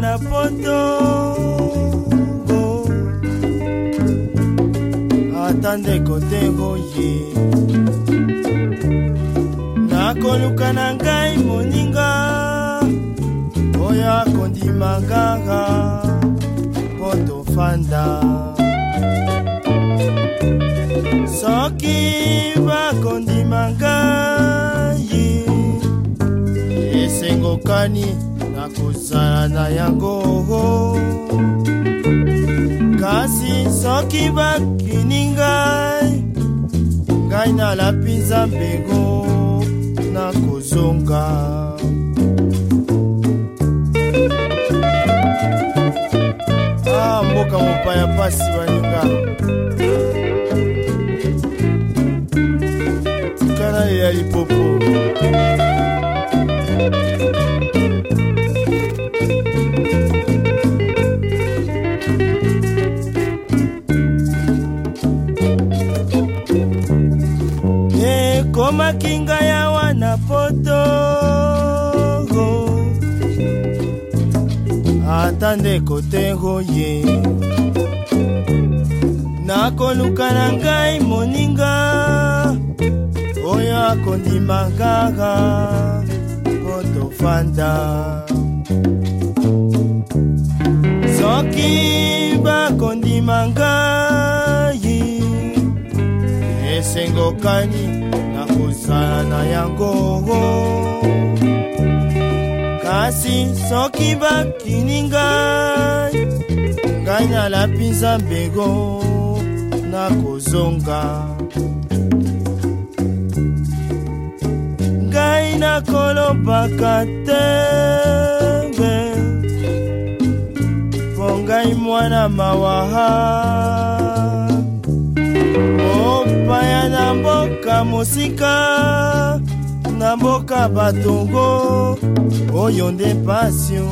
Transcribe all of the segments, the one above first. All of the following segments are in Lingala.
na poto oh. ata ndeko ndengo ye nakoluka na ngai moninga oyo akondima nganga mpo tofanda soki bakondima ngai esengokani nakozala na yango kasi soki bakini ngai ngai nalapi nzambe ngo nakozonga ah, mboka mopaya pasi baninga tikana ye ya lipopo omemaki ngai awa na poto ata ndeko te ye nakoluka na ngai moninga oyo akondima ngaka po tofanda esengo kani na kozala na yango kasi soki bakini ngai ngai nalapi nzambego nakozonga ngai nakolobaka te mpo ngai mwana mawaha ya mosika na mboka batongo oyo nde pasio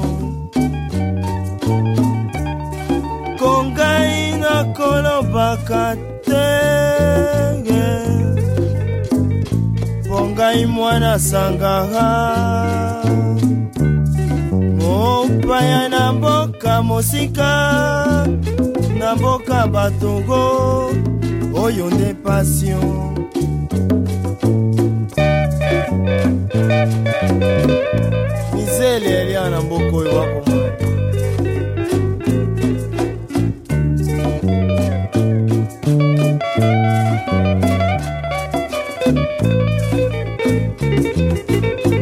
kongai nakolobaka te mpo ngai mwana sangara mopaya na mboka mosika na mboka batongo oyo nde pasio Thank you.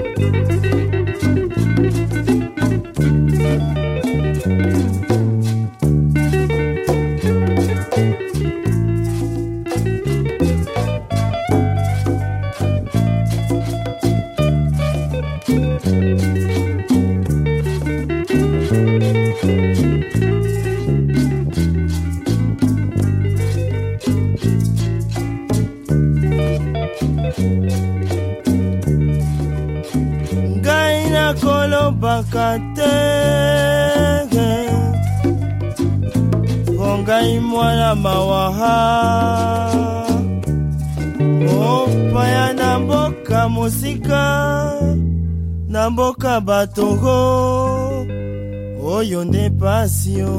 nakolobaka te mpo ngai mwana mawaha mopaya na mboka mosika na mboka batongo oyo nde pasio